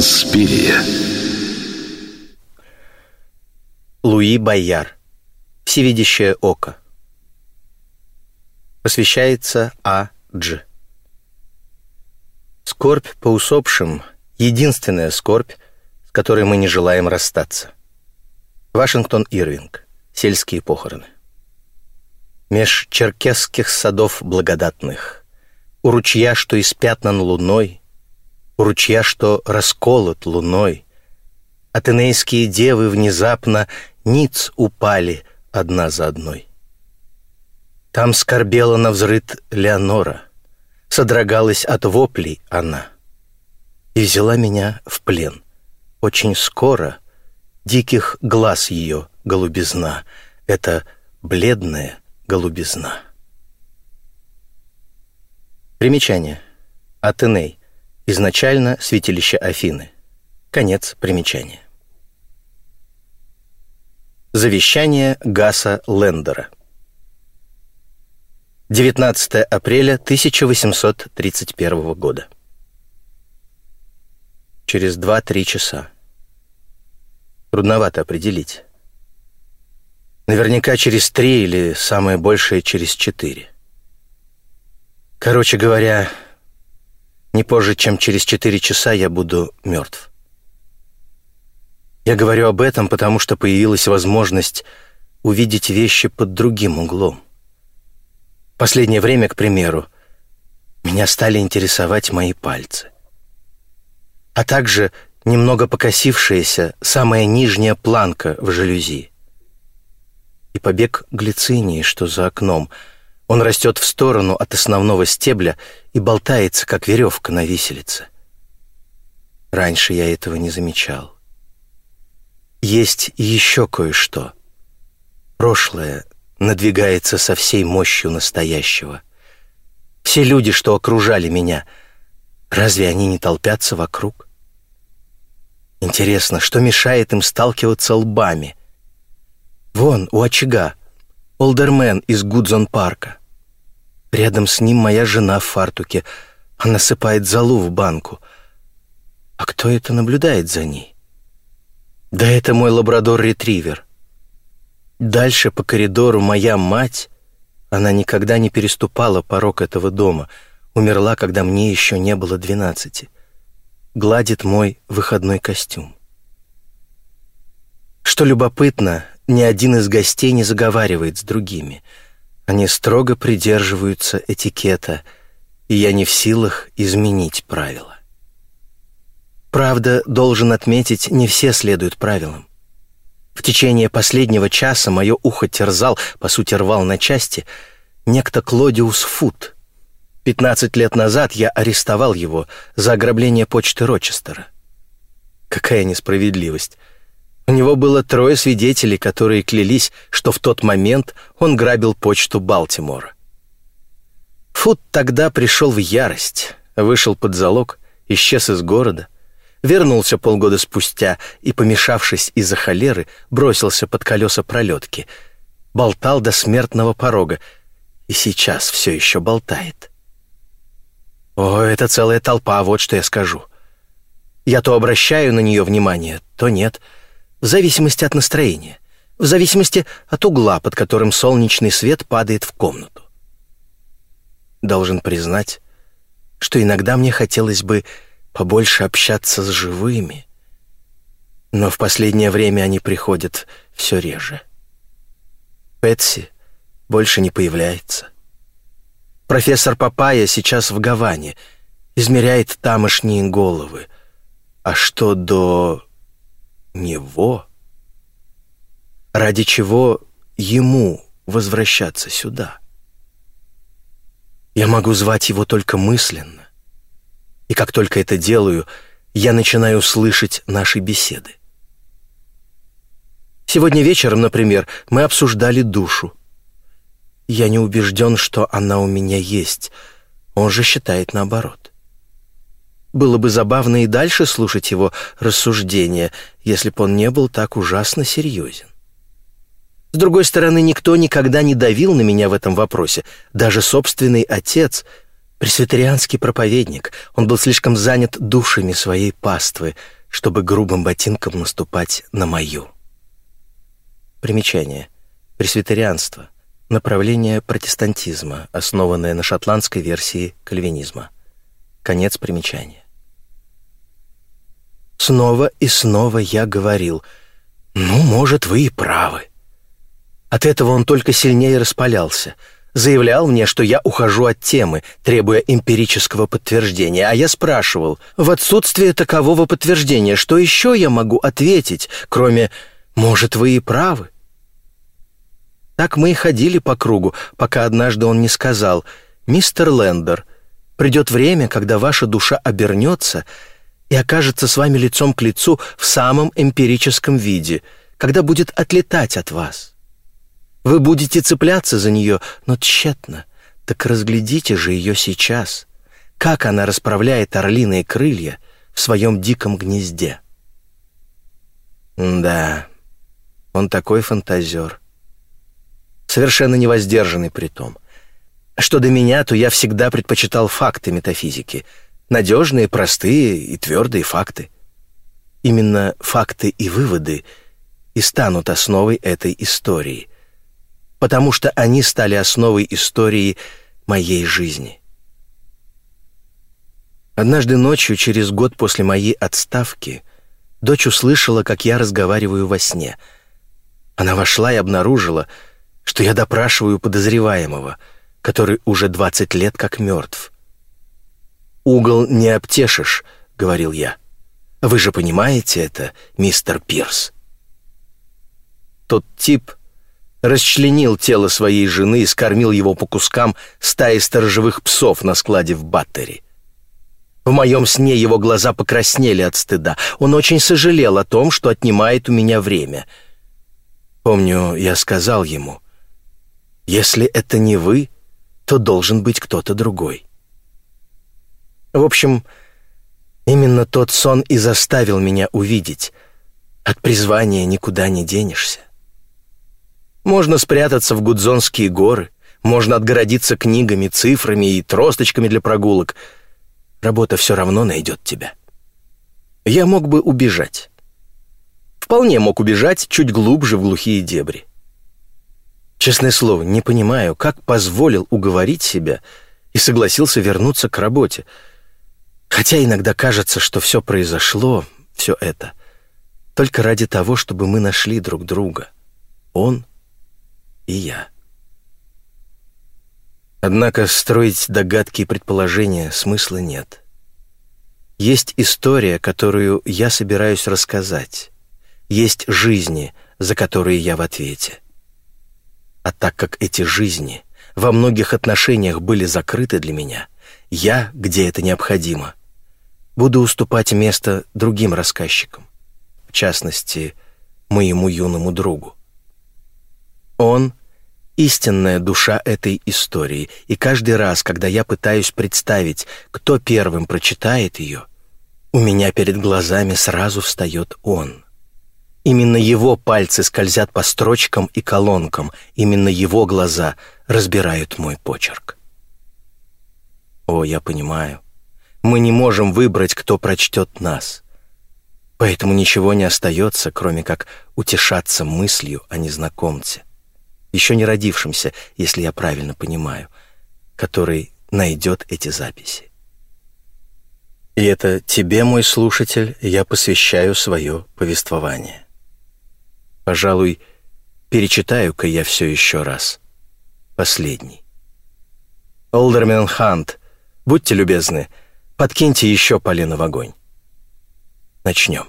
Инспирия. Луи Байяр. Всевидящее око. Посвящается А. Дж. Скорбь по усопшим — единственная скорбь, с которой мы не желаем расстаться. Вашингтон Ирвинг. Сельские похороны. Меж черкесских садов благодатных, у ручья, что испятнан луной, у ручья, что расколот луной, Атенейские девы внезапно ниц упали одна за одной. Там скорбела на взрыт Леонора, содрогалась от воплей она и взяла меня в плен. Очень скоро диких глаз ее голубизна — это бледная голубизна. Примечание. Атеней. Изначально святилище Афины. Конец примечания. Завещание Гаса Лендера. 19 апреля 1831 года. Через 2-3 часа. Трудновато определить. Наверняка через три или самое большее через четыре. Короче говоря, не позже, чем через четыре часа я буду мертв. Я говорю об этом, потому что появилась возможность увидеть вещи под другим углом. Последнее время, к примеру, меня стали интересовать мои пальцы. А также немного покосившаяся самая нижняя планка в жалюзи. И побег глицинии, что за окном. Он растет в сторону от основного стебля и болтается, как веревка на виселице. Раньше я этого не замечал. Есть еще кое-что. Прошлое надвигается со всей мощью настоящего. Все люди, что окружали меня, разве они не толпятся вокруг? Интересно, что мешает им сталкиваться лбами? Вон, у очага, олдермен из Гудзон-парка. Рядом с ним моя жена в фартуке. Она сыпает залу в банку. А кто это наблюдает за ней? Да это мой лабрадор-ретривер. Дальше по коридору моя мать, она никогда не переступала порог этого дома, умерла, когда мне еще не было двенадцати, гладит мой выходной костюм. Что любопытно, ни один из гостей не заговаривает с другими. Они строго придерживаются этикета, и я не в силах изменить правила. Правда, должен отметить, не все следуют правилам. В течение последнего часа мое ухо терзал, по сути рвал на части, некто Клодиус Фут. Пятнадцать лет назад я арестовал его за ограбление почты Рочестера. Какая несправедливость. У него было трое свидетелей, которые клялись, что в тот момент он грабил почту Балтимора. Фут тогда пришел в ярость, вышел под залог, исчез из города — вернулся полгода спустя и, помешавшись из-за холеры, бросился под колеса пролетки, болтал до смертного порога и сейчас все еще болтает. О, это целая толпа, вот что я скажу. Я то обращаю на нее внимание, то нет, в зависимости от настроения, в зависимости от угла, под которым солнечный свет падает в комнату. Должен признать, что иногда мне хотелось бы побольше общаться с живыми. Но в последнее время они приходят все реже. Пэтси больше не появляется. Профессор Папая сейчас в Гаване, измеряет тамошние головы. А что до него? Ради чего ему возвращаться сюда? Я могу звать его только мысленно. И как только это делаю, я начинаю слышать наши беседы. Сегодня вечером, например, мы обсуждали душу. Я не убежден, что она у меня есть. Он же считает наоборот. Было бы забавно и дальше слушать его рассуждения, если бы он не был так ужасно серьезен. С другой стороны, никто никогда не давил на меня в этом вопросе. Даже собственный отец — Пресвитерианский проповедник, он был слишком занят душами своей паствы, чтобы грубым ботинком наступать на мою. Примечание. Пресвитерианство — направление протестантизма, основанное на шотландской версии кальвинизма. Конец примечания. Снова и снова я говорил, «Ну, может, вы и правы». От этого он только сильнее распалялся — заявлял мне, что я ухожу от темы, требуя эмпирического подтверждения, а я спрашивал, в отсутствие такового подтверждения, что еще я могу ответить, кроме «может, вы и правы». Так мы и ходили по кругу, пока однажды он не сказал «Мистер Лендер, придет время, когда ваша душа обернется и окажется с вами лицом к лицу в самом эмпирическом виде, когда будет отлетать от вас». Вы будете цепляться за нее, но тщетно. Так разглядите же ее сейчас. Как она расправляет орлиные крылья в своем диком гнезде. Да, он такой фантазер. Совершенно невоздержанный при том. Что до меня, то я всегда предпочитал факты метафизики. Надежные, простые и твердые факты. Именно факты и выводы и станут основой этой истории — потому что они стали основой истории моей жизни. Однажды ночью, через год после моей отставки, дочь услышала, как я разговариваю во сне. Она вошла и обнаружила, что я допрашиваю подозреваемого, который уже 20 лет как мертв. «Угол не обтешишь», — говорил я. «Вы же понимаете это, мистер Пирс?» Тот тип расчленил тело своей жены и скормил его по кускам стаи сторожевых псов на складе в Баттери. В моем сне его глаза покраснели от стыда. Он очень сожалел о том, что отнимает у меня время. Помню, я сказал ему, «Если это не вы, то должен быть кто-то другой». В общем, именно тот сон и заставил меня увидеть. От призвания никуда не денешься. Можно спрятаться в Гудзонские горы, можно отгородиться книгами, цифрами и тросточками для прогулок. Работа все равно найдет тебя. Я мог бы убежать. Вполне мог убежать чуть глубже в глухие дебри. Честное слово, не понимаю, как позволил уговорить себя и согласился вернуться к работе. Хотя иногда кажется, что все произошло, все это, только ради того, чтобы мы нашли друг друга. Он и я. Однако строить догадки и предположения смысла нет. Есть история, которую я собираюсь рассказать. Есть жизни, за которые я в ответе. А так как эти жизни во многих отношениях были закрыты для меня, я, где это необходимо, буду уступать место другим рассказчикам, в частности, моему юному другу. Он истинная душа этой истории, и каждый раз, когда я пытаюсь представить, кто первым прочитает ее, у меня перед глазами сразу встает он. Именно его пальцы скользят по строчкам и колонкам, именно его глаза разбирают мой почерк. О, я понимаю. Мы не можем выбрать, кто прочтет нас. Поэтому ничего не остается, кроме как утешаться мыслью о незнакомце еще не родившимся, если я правильно понимаю, который найдет эти записи. И это тебе, мой слушатель, я посвящаю свое повествование. Пожалуй, перечитаю-ка я все еще раз. Последний. Олдермен Хант, будьте любезны, подкиньте еще полено в огонь. Начнем.